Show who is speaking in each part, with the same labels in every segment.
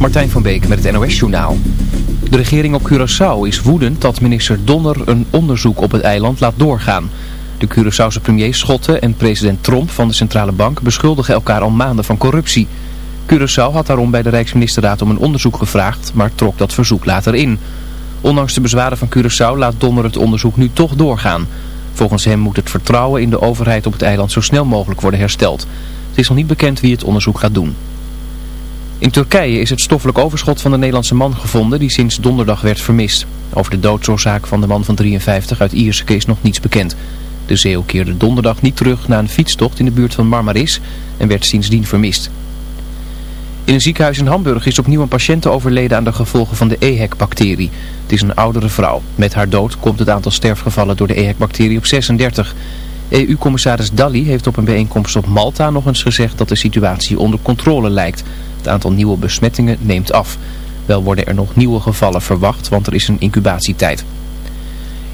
Speaker 1: Martijn van Beek met het NOS-journaal. De regering op Curaçao is woedend dat minister Donner een onderzoek op het eiland laat doorgaan. De Curaçaose premier Schotten en president Tromp van de Centrale Bank beschuldigen elkaar al maanden van corruptie. Curaçao had daarom bij de Rijksministerraad om een onderzoek gevraagd, maar trok dat verzoek later in. Ondanks de bezwaren van Curaçao laat Donner het onderzoek nu toch doorgaan. Volgens hem moet het vertrouwen in de overheid op het eiland zo snel mogelijk worden hersteld. Het is nog niet bekend wie het onderzoek gaat doen. In Turkije is het stoffelijk overschot van de Nederlandse man gevonden die sinds donderdag werd vermist. Over de doodsoorzaak van de man van 53 uit Ierseke is nog niets bekend. De zeeuw keerde donderdag niet terug na een fietstocht in de buurt van Marmaris en werd sindsdien vermist. In een ziekenhuis in Hamburg is opnieuw een patiënt overleden aan de gevolgen van de EHEC-bacterie. Het is een oudere vrouw. Met haar dood komt het aantal sterfgevallen door de EHEC-bacterie op 36. EU-commissaris Dalli heeft op een bijeenkomst op Malta nog eens gezegd dat de situatie onder controle lijkt. Het aantal nieuwe besmettingen neemt af. Wel worden er nog nieuwe gevallen verwacht, want er is een incubatietijd.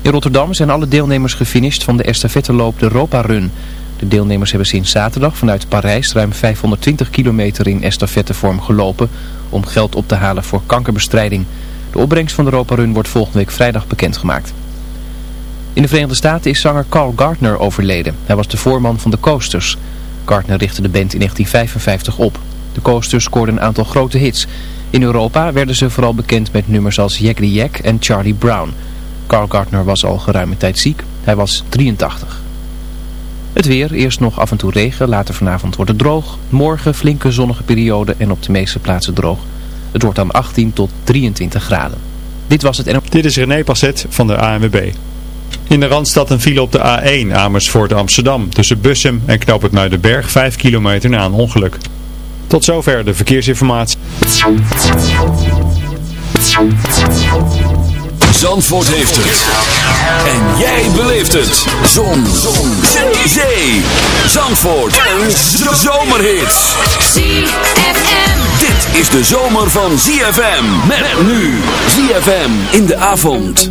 Speaker 1: In Rotterdam zijn alle deelnemers gefinished van de estafetteloop de Europa Run. De deelnemers hebben sinds zaterdag vanuit Parijs ruim 520 kilometer in estafettevorm gelopen om geld op te halen voor kankerbestrijding. De opbrengst van de Europa Run wordt volgende week vrijdag bekendgemaakt. In de Verenigde Staten is zanger Carl Gardner overleden. Hij was de voorman van de Coasters. Gardner richtte de band in 1955 op. De Coasters scoorden een aantal grote hits. In Europa werden ze vooral bekend met nummers als the Jack en Charlie Brown. Carl Gardner was al geruime tijd ziek. Hij was 83. Het weer, eerst nog af en toe regen, later vanavond wordt het droog. Morgen flinke zonnige periode en op de meeste plaatsen droog. Het wordt dan 18 tot 23 graden. Dit was het en
Speaker 2: Dit is René Passet van de ANWB. In de Randstad een file op de A1 Amersfoort Amsterdam. Tussen Bussum en Knoop het Muidenberg 5 kilometer na een ongeluk. Tot zover de verkeersinformatie.
Speaker 3: Zandvoort heeft het. En jij beleeft het. Zon. Zon. Zee. Zee. Zandvoort. Een zomerhit.
Speaker 4: ZFM.
Speaker 3: Dit is de zomer van ZFM. Met nu. ZFM in de avond.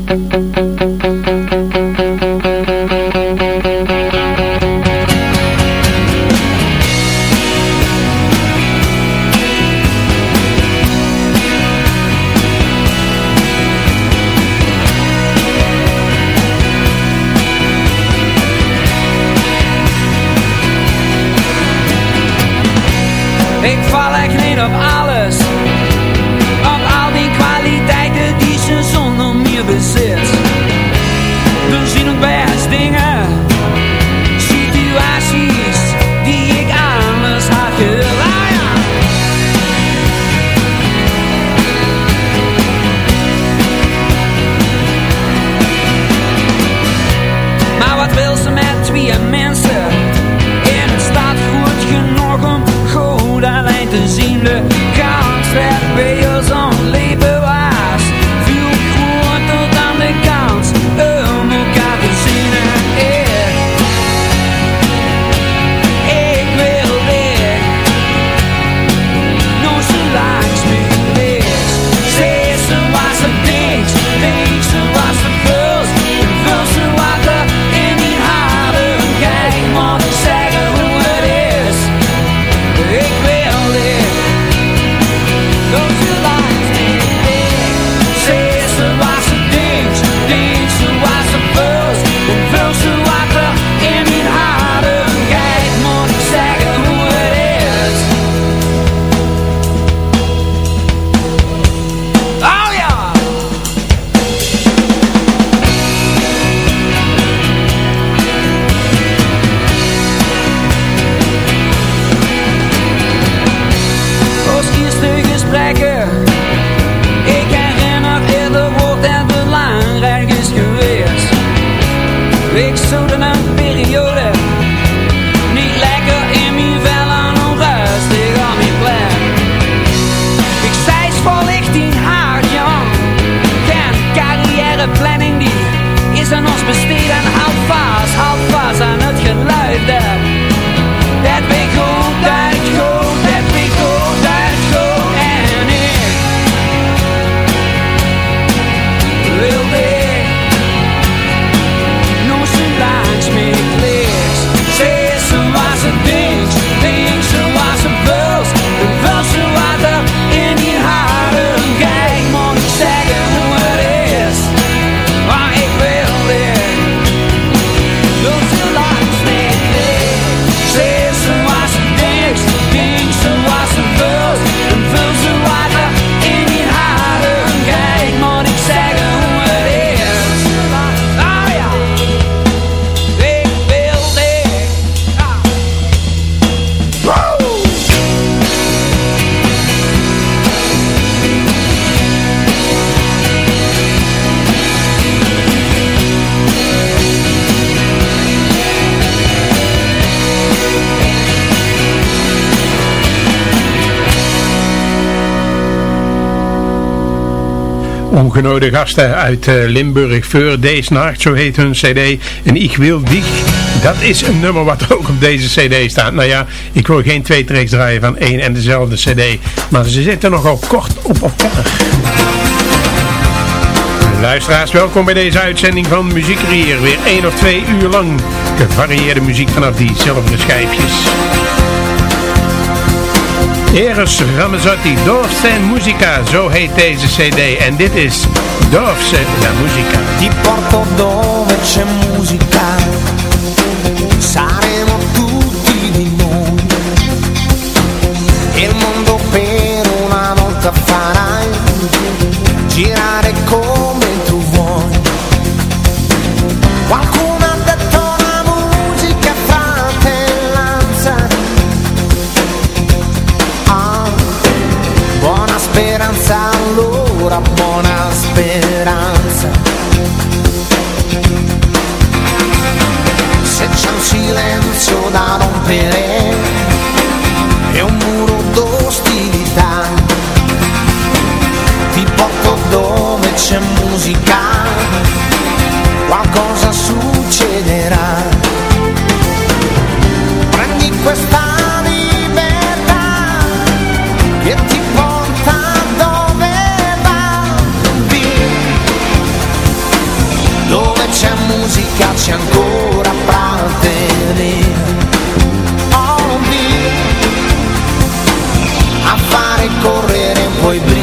Speaker 5: ongenode gasten uit eh, Limburg. Fleur Deesnacht, zo heet hun cd. En Ik Wil Dich, dat is een nummer wat ook op deze cd staat. Nou ja, ik wil geen twee tracks draaien van één en dezelfde cd. Maar ze zitten nogal kort op elkaar. Luisteraars, welkom bij deze uitzending van Muziek Weer één of twee uur lang gevarieerde muziek vanaf diezelfde schijfjes. Eros Ramazzotti, Dorse Musica, zo heet deze cd. En dit is Dorse La Musica.
Speaker 6: Ti porto dove c'è musica, saremo tutti di noi. E il mondo per una volta farai, girare. da rompere. È un muro d'ostilità. Ti porto dove c'è musica qualcosa su foi
Speaker 5: bem.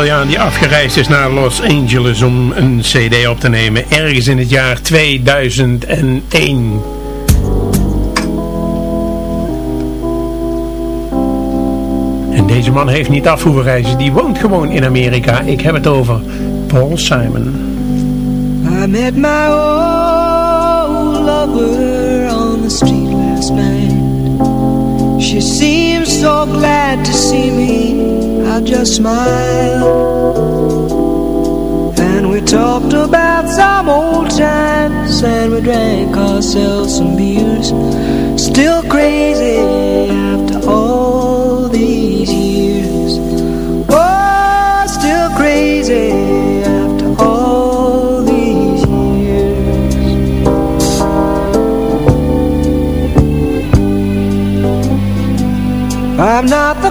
Speaker 5: Italiaan die afgereisd is naar Los Angeles om een cd op te nemen. Ergens in het jaar 2001. En
Speaker 6: deze man heeft niet af hoeven reizen. Die woont gewoon in Amerika. Ik heb het over Paul Simon.
Speaker 7: I met my lover on the street last night. She seemed so glad to see me. I just smiled. And we talked about some old times and we drank ourselves some beers. Still crazy after all these years. Oh, still crazy after all these years. I'm not the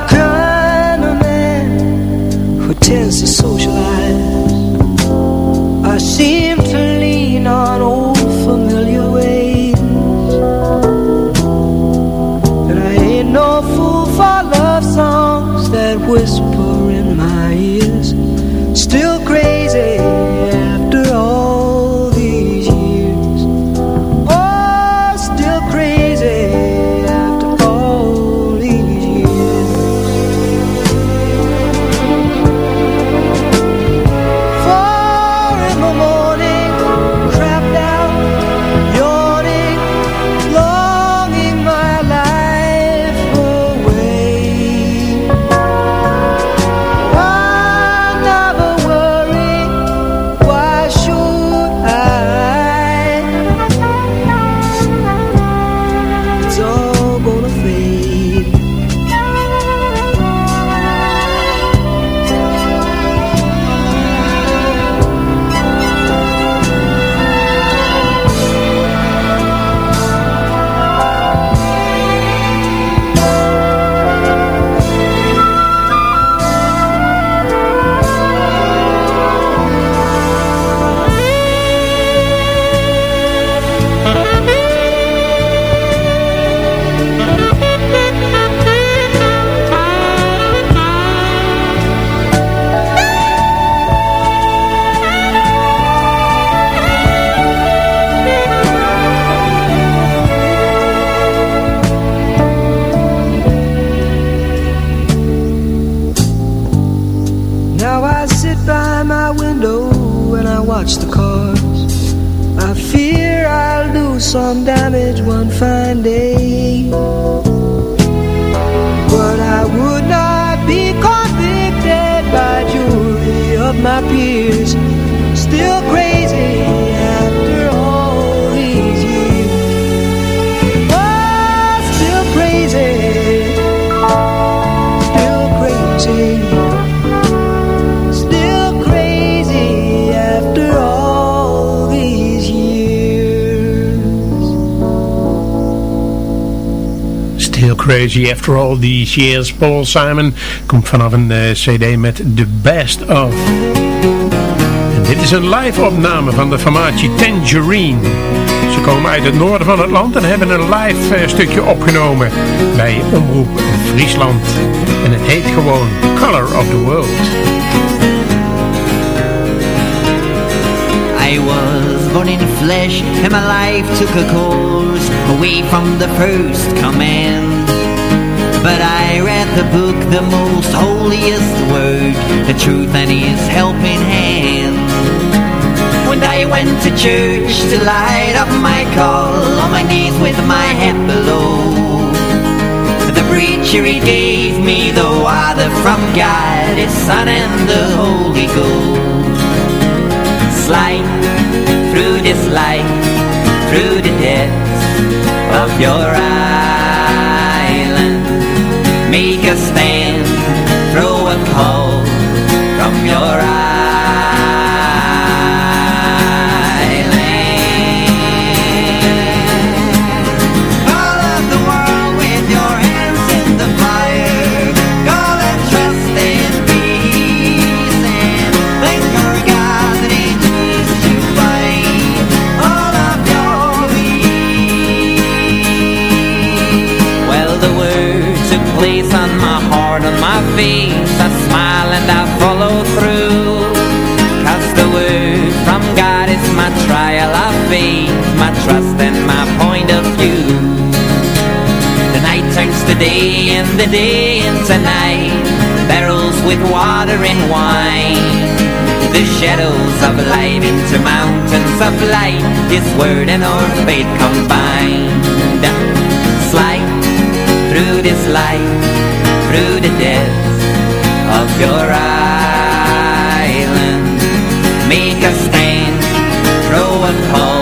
Speaker 7: After All These Years.
Speaker 6: Paul Simon komt vanaf een eh, cd met The Best Of. En dit is een live opname van de formatie Tangerine. Ze komen uit het noorden van het land en hebben een live eh, stukje opgenomen bij Omroep Friesland. En het heet gewoon Color of the World.
Speaker 8: I was born in flesh and my life took a course away from the first command. But I read the book, the most holiest word, the truth and his helping hand. When I went to church to light up my call, on my knees with my head below. The preacher he gave me the water from God, his son and the Holy Ghost slide through this light, through the depths of your island. the shadows of light into mountains of light. His word and our fate combined. Slide through this light, through the depths of your island. Make a stand, throw a call.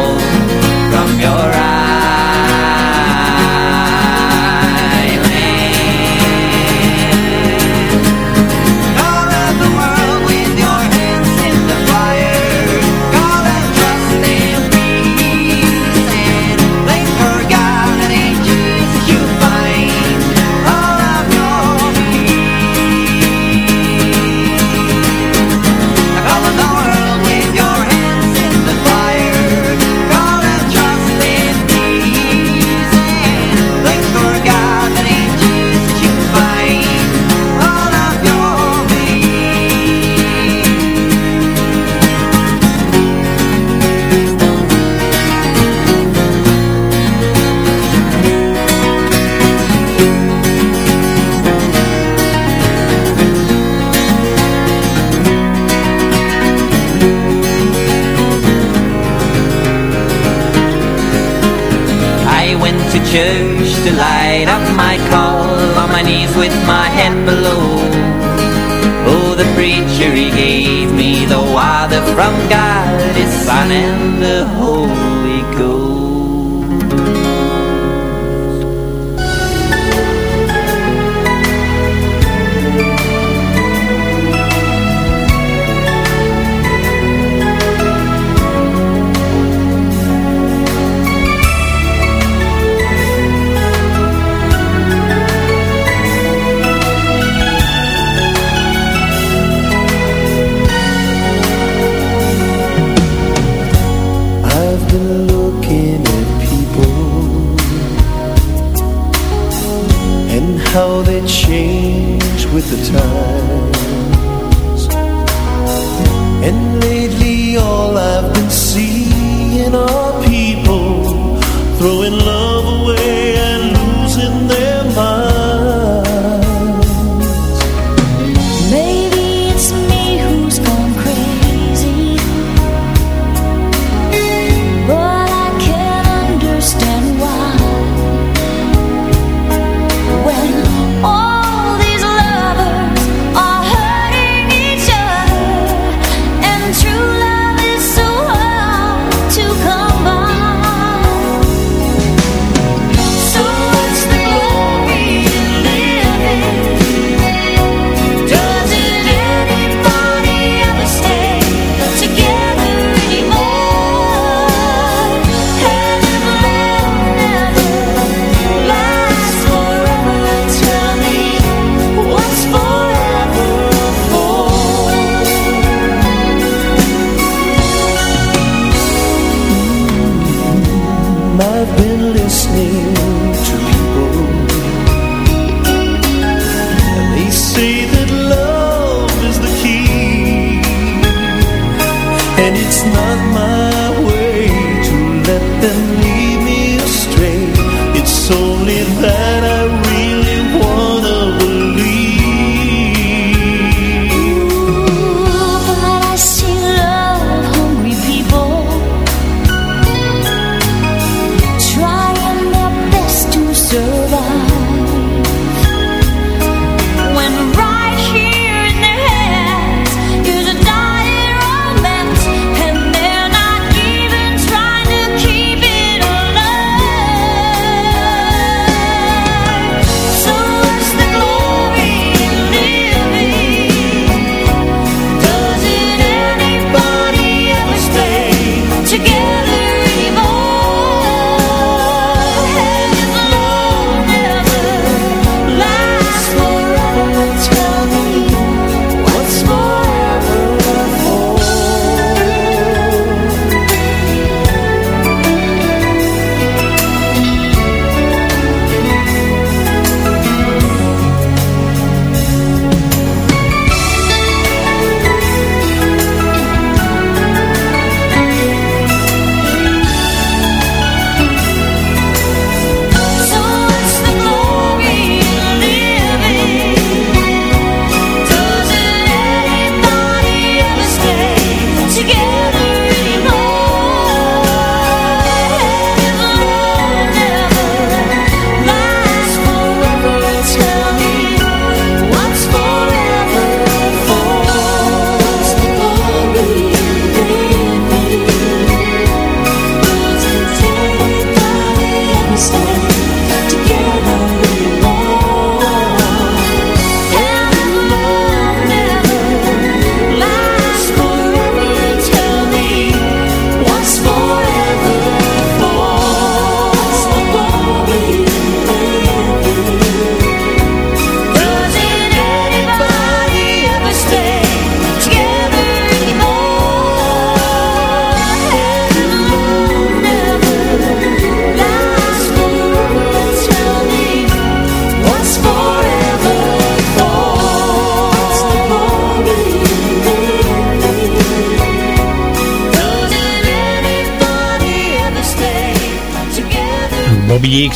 Speaker 9: 见。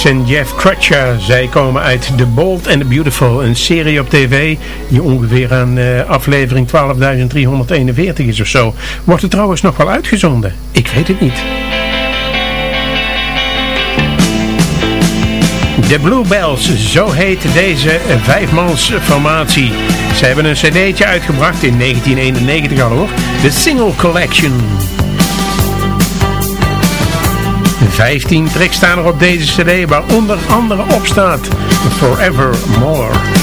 Speaker 9: En Jeff Crutcher. Zij komen uit The Bold and the Beautiful, een serie op tv die ongeveer aan uh, aflevering 12.341 is of zo. Wordt het trouwens nog wel uitgezonden? Ik weet het niet. De Bluebells, zo heet deze vijfmans formatie. Ze hebben een cd'tje uitgebracht in 1991 al hoor. De Single Collection. 15 tracks staan er op deze cd, waar onder andere op staat Forevermore.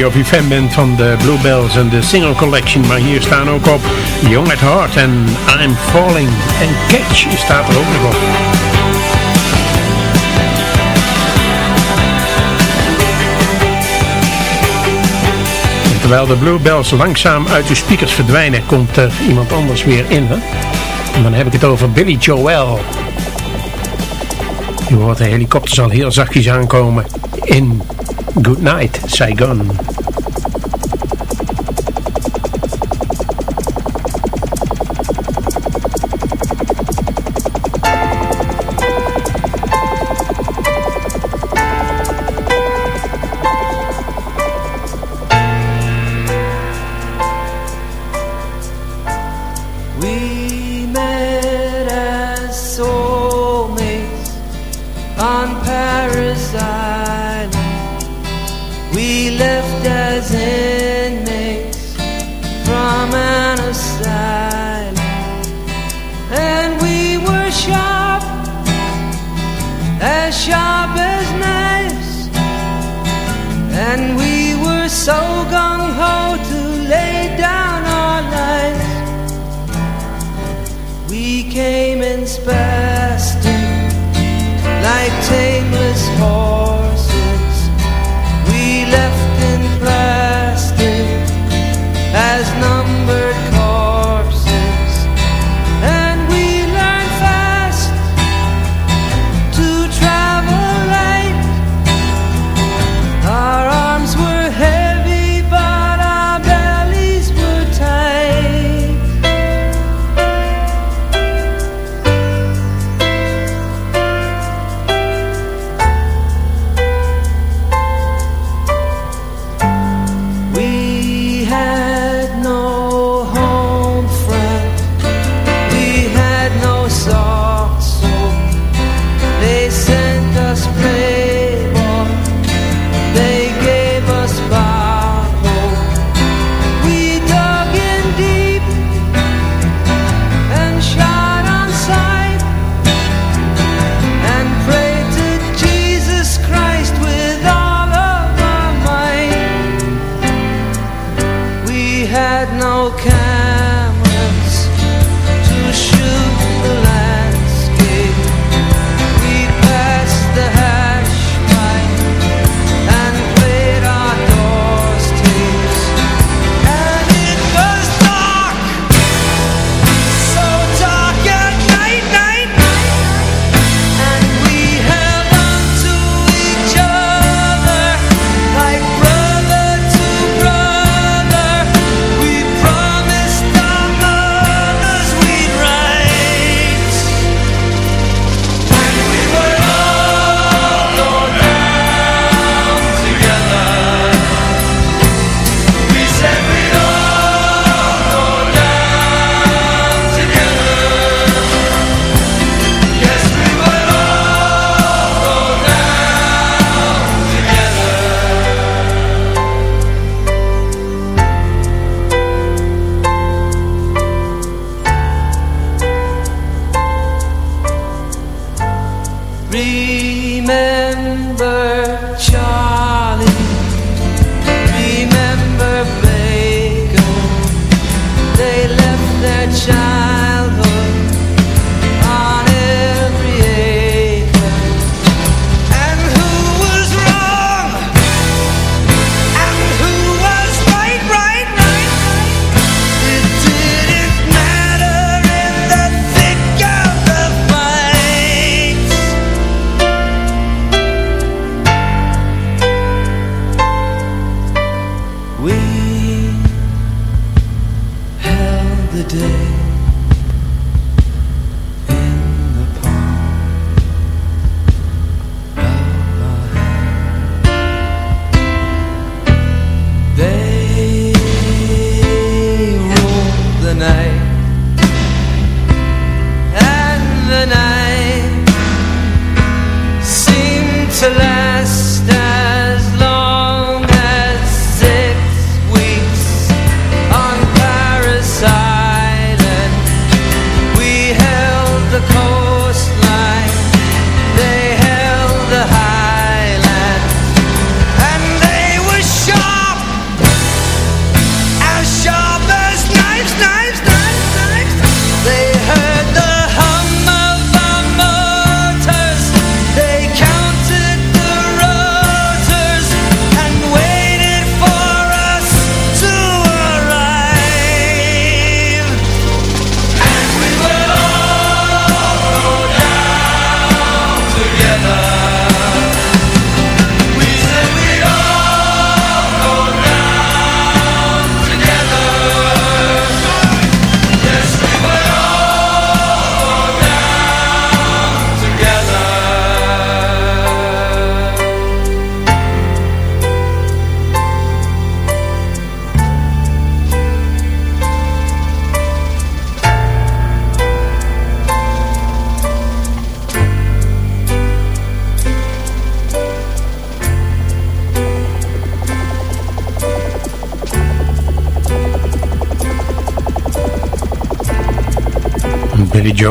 Speaker 9: Of je fan bent van de Bluebells en de single collection, maar hier staan ook op Young at Heart en I'm Falling en Catch staat er ook nog op. terwijl de Bluebells langzaam uit de speakers verdwijnen, komt er iemand anders weer in. Hè? En dan heb ik het over Billy Joel. Je hoort de helikopters al heel zachtjes aankomen in Good night, Saigon.
Speaker 7: day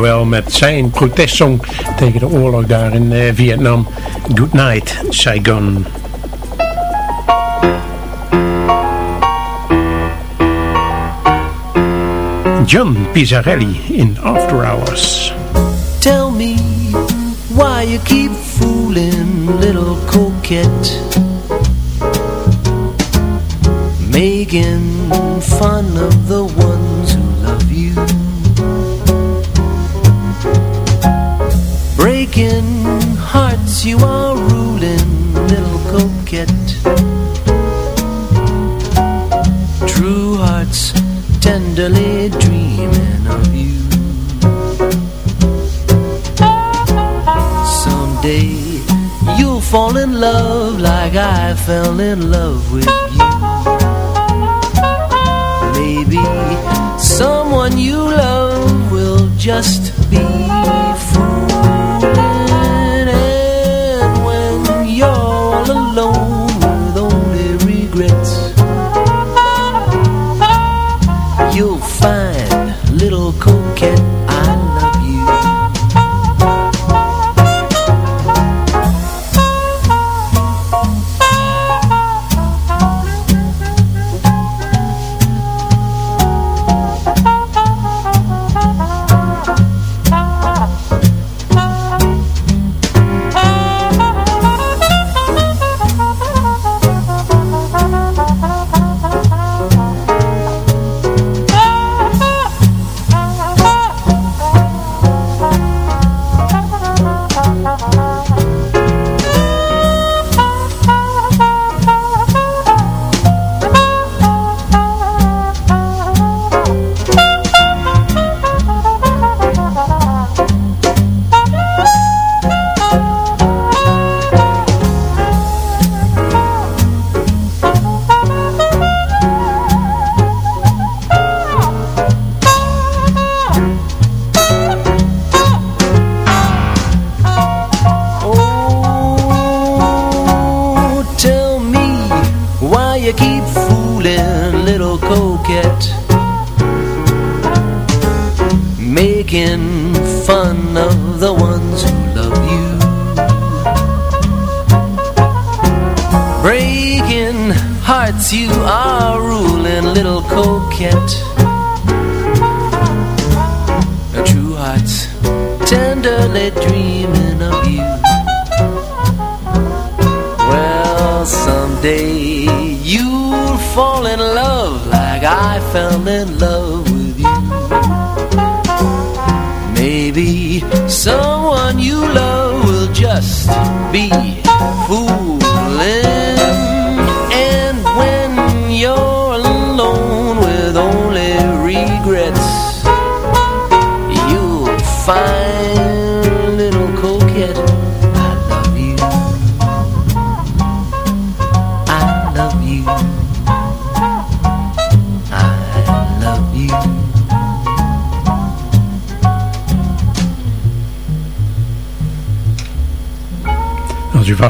Speaker 6: Jawel met zijn protestsong tegen de oorlog daar in eh, Vietnam. Good night, Saigon. John Pizzarelli in After Hours.
Speaker 10: Tell me why you keep fooling little coquette. Making fun of the one Breaking hearts you are ruling, little coquette. True hearts tenderly dreaming of you. Someday you'll fall in love like I fell in love with you. Maybe someone you love will just be fooling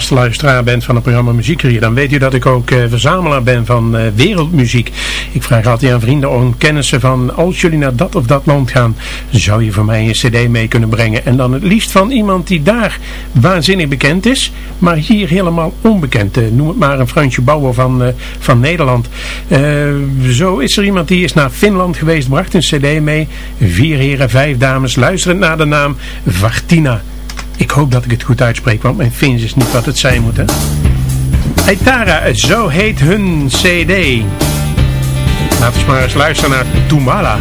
Speaker 6: vaste luisteraar bent van het programma Muziekrier, dan weet u dat ik ook eh, verzamelaar ben van eh, wereldmuziek. Ik vraag altijd aan vrienden om kennissen van, als jullie naar dat of dat land gaan, zou je voor mij een cd mee kunnen brengen. En dan het liefst van iemand die daar waanzinnig bekend is, maar hier helemaal onbekend. Eh, noem het maar een Fransje Bauer van, van Nederland. Zo is er iemand die is naar Finland geweest, bracht een cd mee. Vier heren, vijf dames, luisterend naar de naam Vartina. Ik hoop dat ik het goed uitspreek, want mijn Fins is niet wat het zijn moet, hè. Aitara, zo heet hun cd. Laten we maar eens luisteren naar Tumala.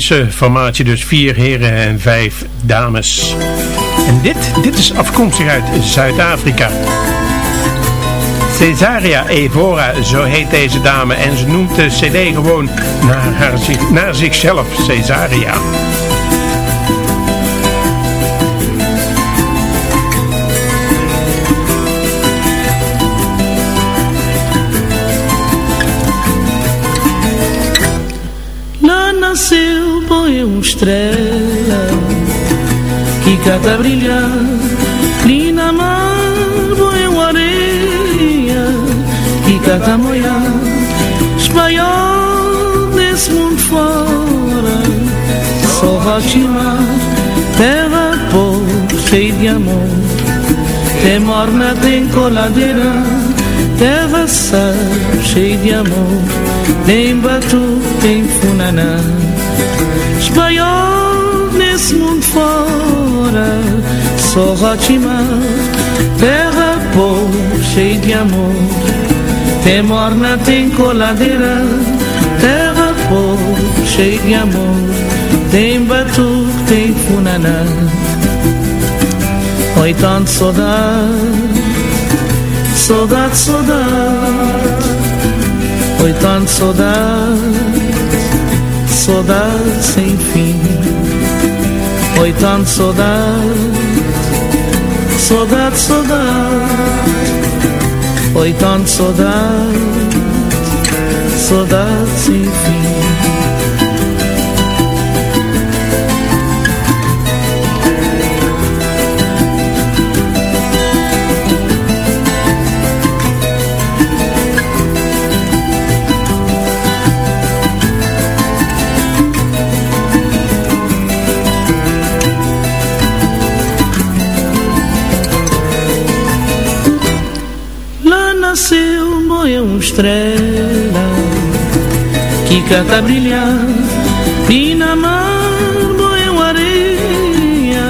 Speaker 6: Finse dus vier heren en vijf dames. En dit, dit is afkomstig uit Zuid-Afrika. Cesaria Evora, zo heet deze dame. En ze noemt de cd gewoon naar, haar, naar zichzelf, Cesaria.
Speaker 11: Estrela que cata brilhar. Ali na mar, põe uma areia que cata molhar. Espanhol desse mundo fora, só Rotimar, terra pobre, cheia de amor. Tem morna, tem coladeira, terra sal, cheia de amor. Tem batu, tem funaná. Espanhol morna, tem coladeira, terra pobre, cheia de amor. Tem batu, tem funaná. Oi, tanto saudade, saudade, saudade. Oi, tanto saudade, saudade sem fim. Oi, tanto saudade, saudade, saudade. Oi, tanto saudade, saudade sem estrela que canta brilhar e na mar uma areia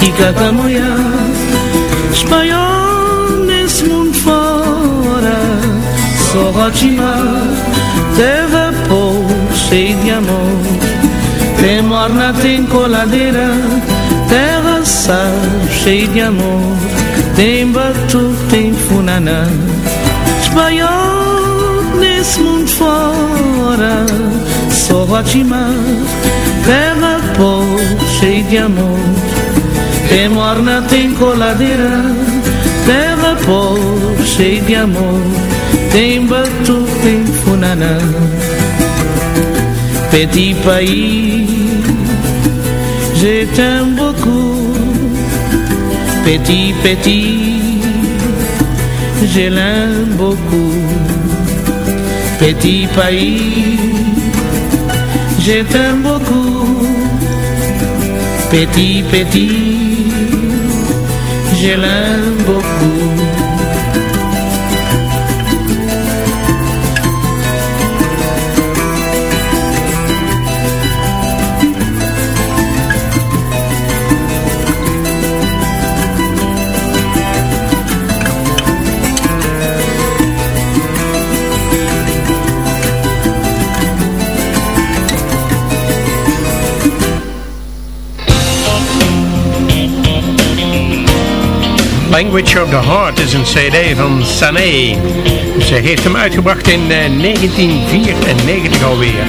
Speaker 11: que canta molhar espanhol nesse mundo fora só Rotimar terra pobre cheia de amor. Tem morna tem coladeira terra sal cheia de amor. Tem batu tem funaná espanhol nesse mundo fora. Só Rotimar terra pobre cheia de amor. Tem morna, tem coladeira Terra pobre, cheia de amor. Tem batu, Petit pays Je t'aime beaucoup. Petit, petit Je l'aime beaucoup Petit pays Je t'aime beaucoup Petit, petit je l'aime beaucoup.
Speaker 6: Language of the Heart is een cd van Sané. Ze heeft hem uitgebracht in eh, 1994 alweer.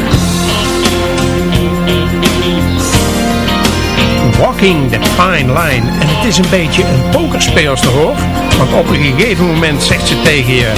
Speaker 6: Walking the Fine Line. En het is een beetje een pokerspeelster hoor. Want op een gegeven moment zegt ze tegen je...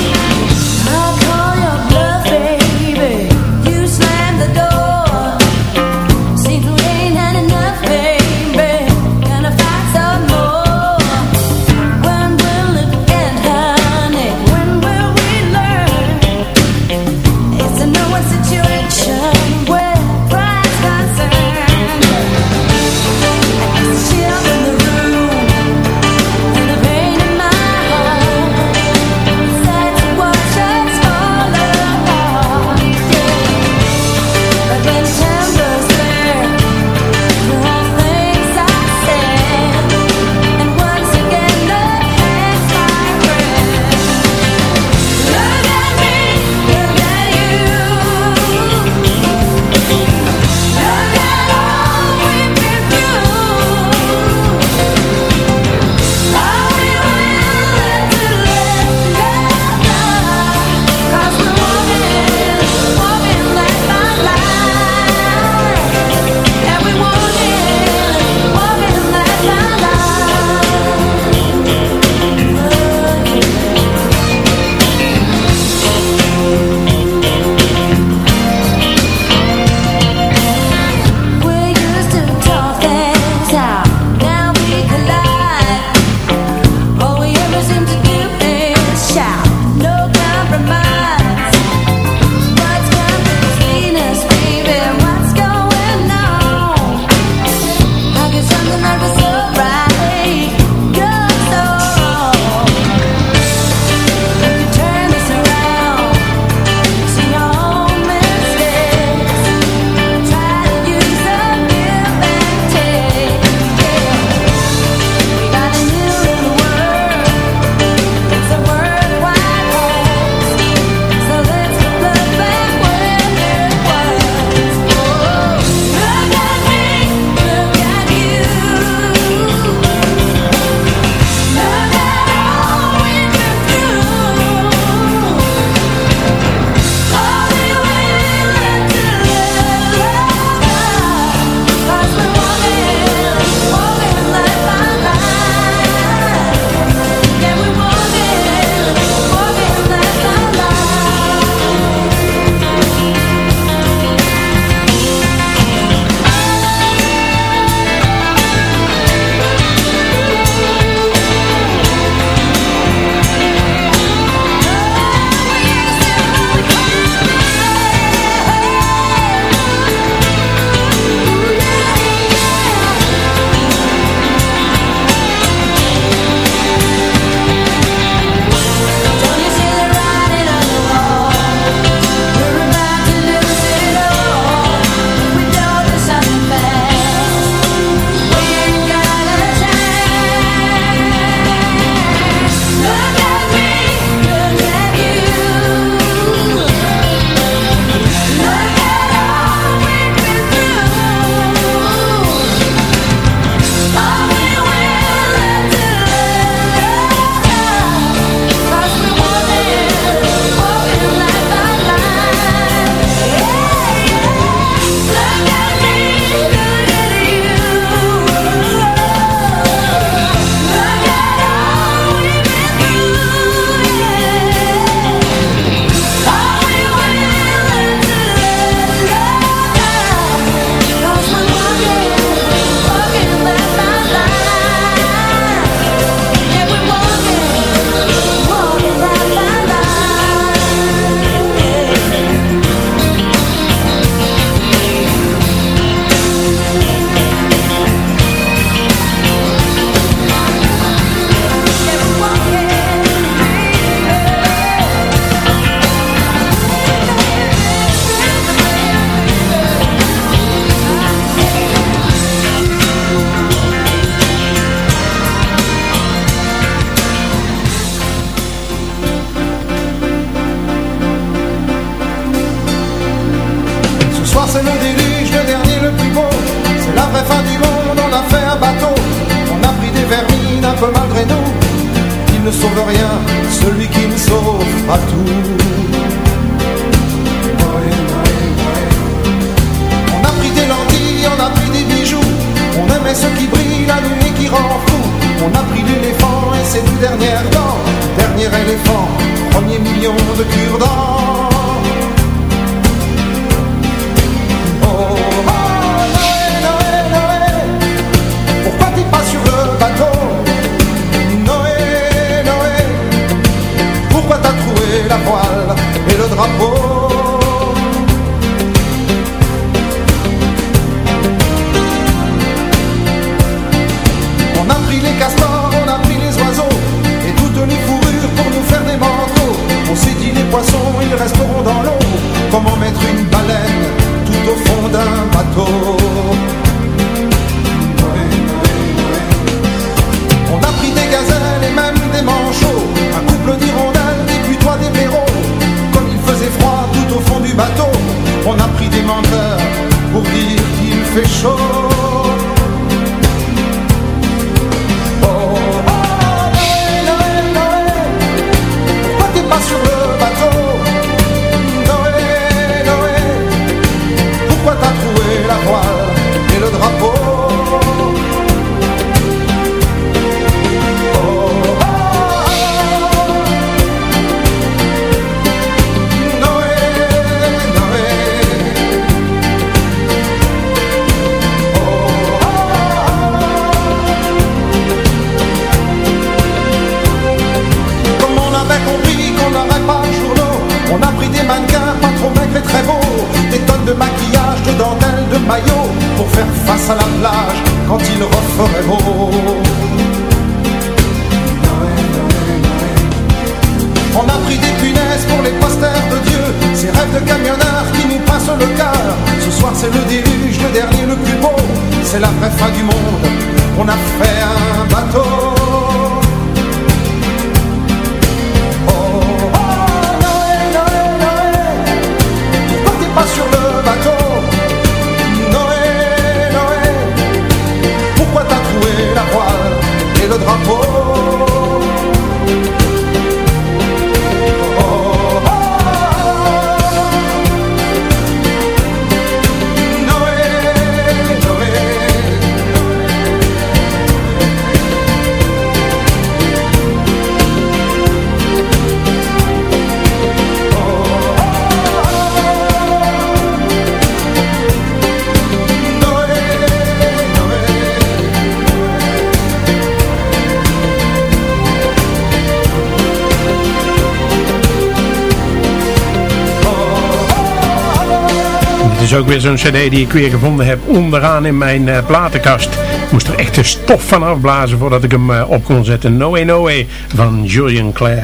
Speaker 6: ook weer zo'n cd die ik weer gevonden heb onderaan in mijn eh, platenkast. Ik moest er echt de stof van afblazen voordat ik hem eh, op kon zetten. No Way No Way van Julian Clare.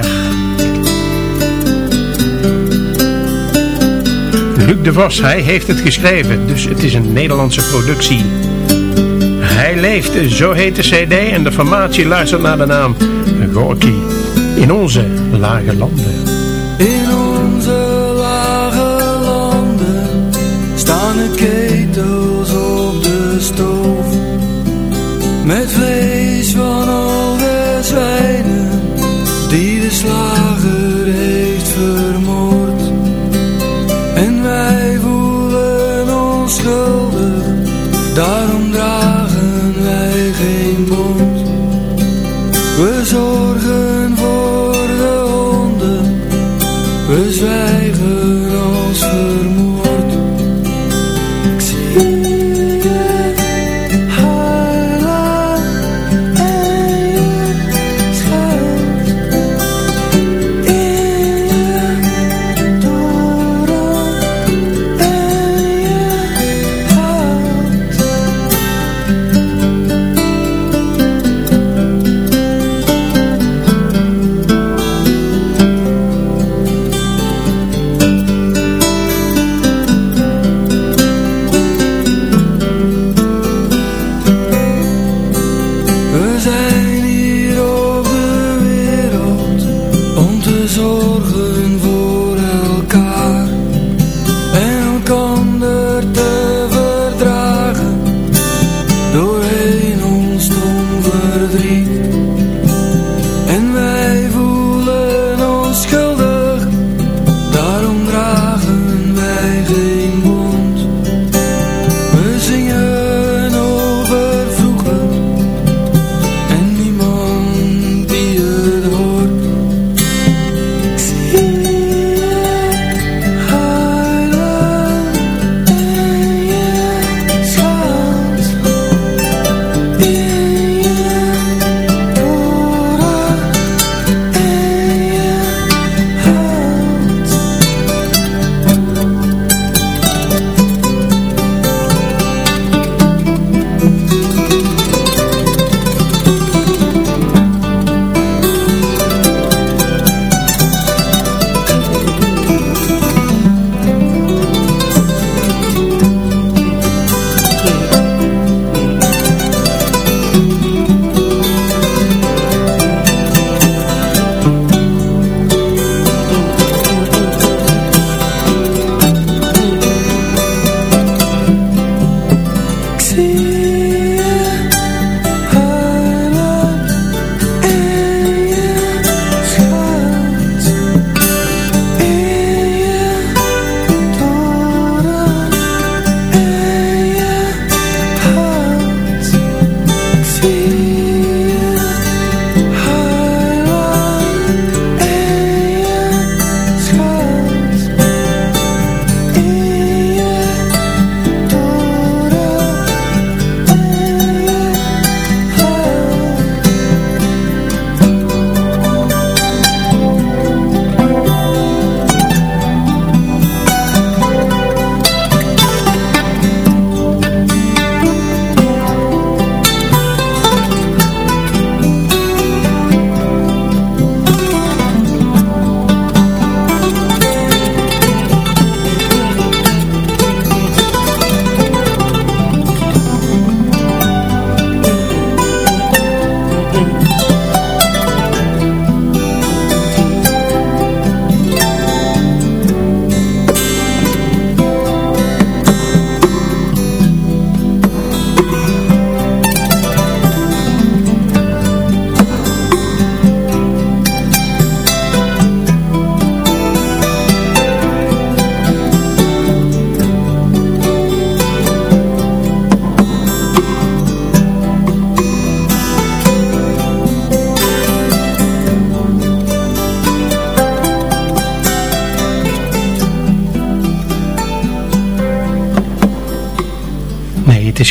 Speaker 6: Luc de Vos, hij heeft het geschreven, dus het is een Nederlandse productie. Hij leeft, zo heet de cd en de formatie luistert naar de naam Gorky. In onze lage landen.
Speaker 12: try.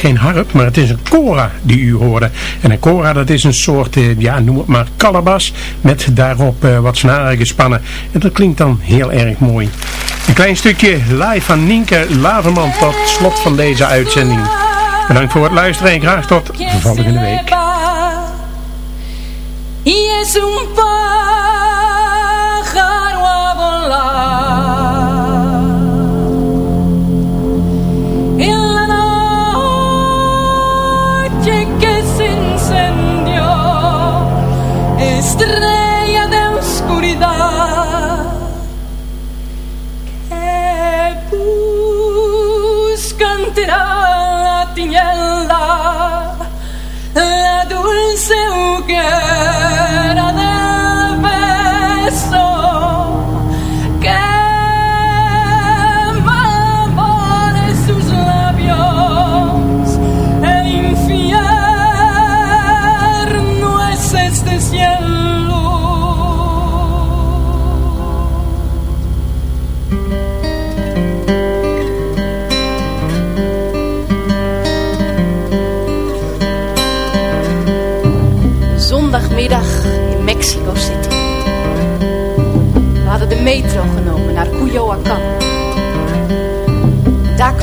Speaker 12: Geen
Speaker 6: harp, maar het is een kora die u hoorde. En een kora dat is een soort, eh, ja noem het maar, kalabas met daarop eh, wat snaren gespannen. En dat klinkt dan heel erg mooi. Een klein stukje live van Nienke Laverman tot slot van deze uitzending. Bedankt voor het luisteren en graag tot volgende week.
Speaker 13: Strand.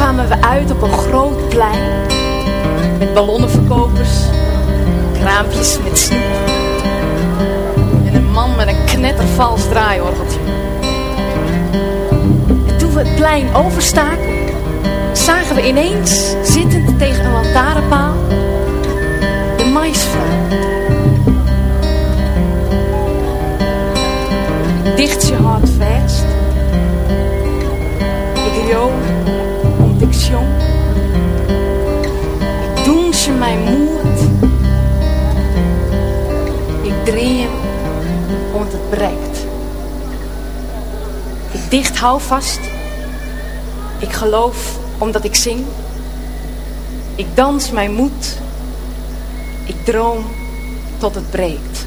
Speaker 13: Kwamen we uit op een groot plein. Met ballonnenverkopers, kraampjes met snoep. En een man met een knettervals draaiorgeltje. En toen we het plein overstaken, zagen we ineens, zittend tegen een lantaarnpaal, de maisvrouw. dicht je hart vast. Ik rio Ik doen ze mijn moed. Ik dream want het breekt. Ik dicht hou vast. Ik geloof omdat ik zing. Ik dans mijn moed. Ik droom tot het breekt.